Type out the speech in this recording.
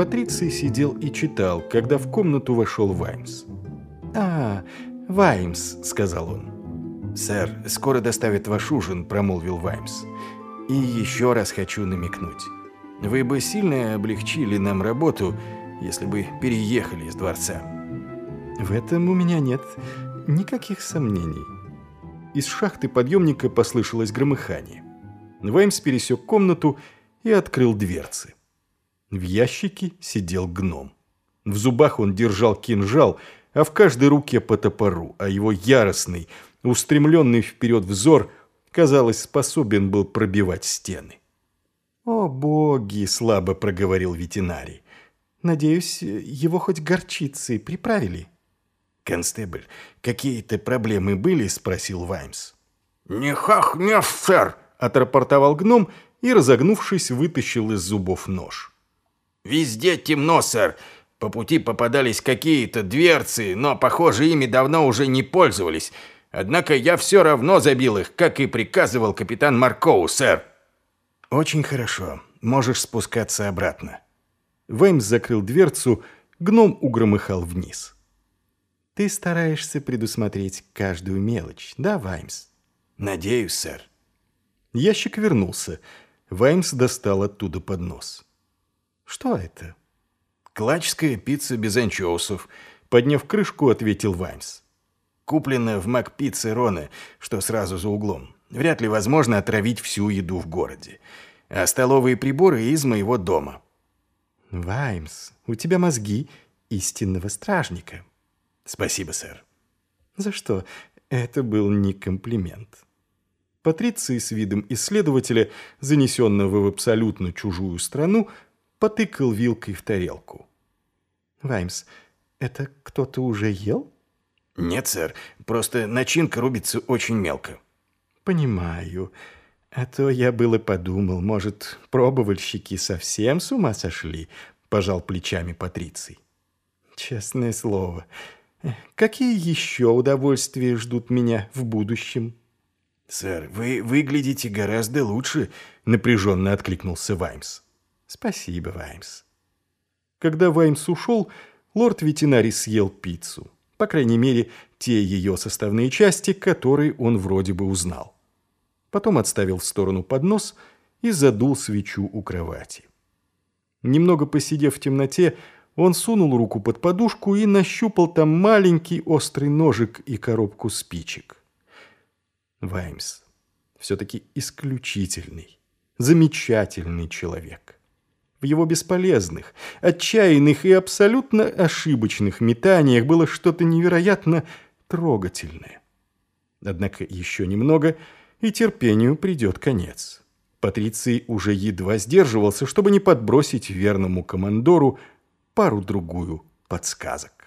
Патриций сидел и читал, когда в комнату вошел Ваймс. «А, Ваймс», — сказал он. «Сэр, скоро доставят ваш ужин», — промолвил Ваймс. «И еще раз хочу намекнуть. Вы бы сильно облегчили нам работу, если бы переехали из дворца». «В этом у меня нет никаких сомнений». Из шахты подъемника послышалось громыхание. Ваймс пересек комнату и открыл дверцы. В ящике сидел гном. В зубах он держал кинжал, а в каждой руке по топору, а его яростный, устремленный вперед взор, казалось, способен был пробивать стены. «О, боги!» — слабо проговорил ветеринарий. «Надеюсь, его хоть горчицей приправили?» «Констебль, какие-то проблемы были?» — спросил Ваймс. «Не хах, не сэр!» — отрапортовал гном и, разогнувшись, вытащил из зубов нож. «Везде темно, сэр. По пути попадались какие-то дверцы, но, похоже, ими давно уже не пользовались. Однако я все равно забил их, как и приказывал капитан Маркоу, сэр». «Очень хорошо. Можешь спускаться обратно». Ваймс закрыл дверцу, гном угромыхал вниз. «Ты стараешься предусмотреть каждую мелочь, да, Ваймс?» «Надеюсь, сэр». Ящик вернулся. Ваймс достал оттуда поднос. «Что это?» «Клачская пицца без анчоусов», — подняв крышку, ответил Ваймс. «Куплена в Макпицце Роны, что сразу за углом. Вряд ли возможно отравить всю еду в городе. А столовые приборы из моего дома». «Ваймс, у тебя мозги истинного стражника». «Спасибо, сэр». «За что? Это был не комплимент». Патриций с видом исследователя, занесенного в абсолютно чужую страну, потыкал вилкой в тарелку. «Ваймс, это кто-то уже ел?» «Нет, сэр, просто начинка рубится очень мелко». «Понимаю. А то я было подумал, может, пробовальщики совсем с ума сошли?» – пожал плечами Патриций. «Честное слово, какие еще удовольствия ждут меня в будущем?» «Сэр, вы выглядите гораздо лучше», – напряженно откликнулся Ваймс. «Спасибо, Ваймс». Когда Ваймс ушел, лорд-ветеринарий съел пиццу. По крайней мере, те ее составные части, которые он вроде бы узнал. Потом отставил в сторону поднос и задул свечу у кровати. Немного посидев в темноте, он сунул руку под подушку и нащупал там маленький острый ножик и коробку спичек. Ваймс все-таки исключительный, замечательный человек в его бесполезных, отчаянных и абсолютно ошибочных метаниях было что-то невероятно трогательное. Однако еще немного, и терпению придет конец. Патриций уже едва сдерживался, чтобы не подбросить верному командору пару-другую подсказок.